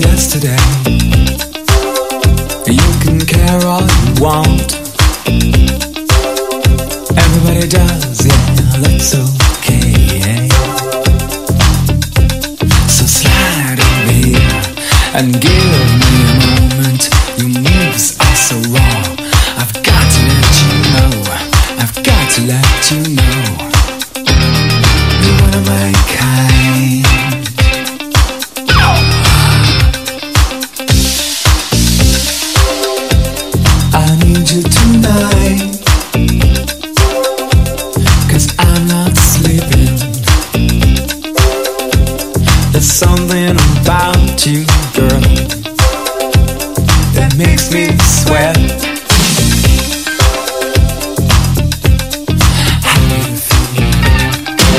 yesterday. You can care all you want. Everybody does, yeah, that's okay. Yeah. So slide over here and give me a moment. Your moves are so raw. I've got to let you know. I've got to let you know. You're my kind. something about you, girl That makes me sweat.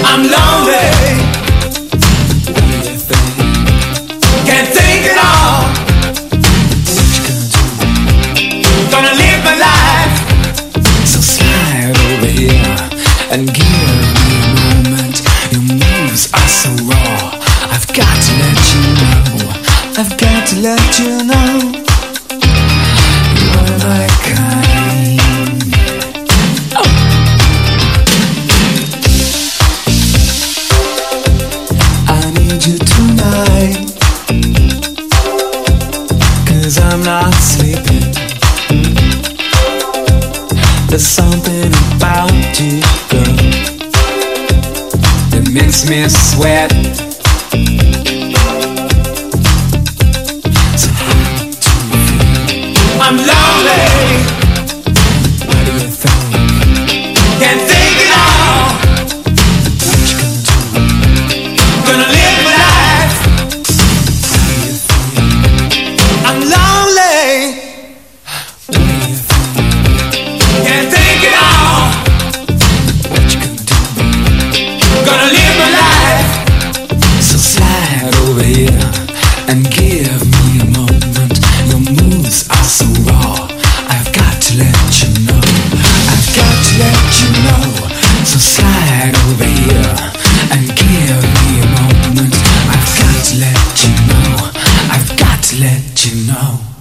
I'm lonely. Can't think at all. Gonna live my life. So And give me a moment. Your moves are so raw got to let you know. I've got to let you know. You're my kind. Oh. I need you tonight. Cause I'm not sleeping. There's something about you, girl, that makes me sweat. I'm lonely. let you know.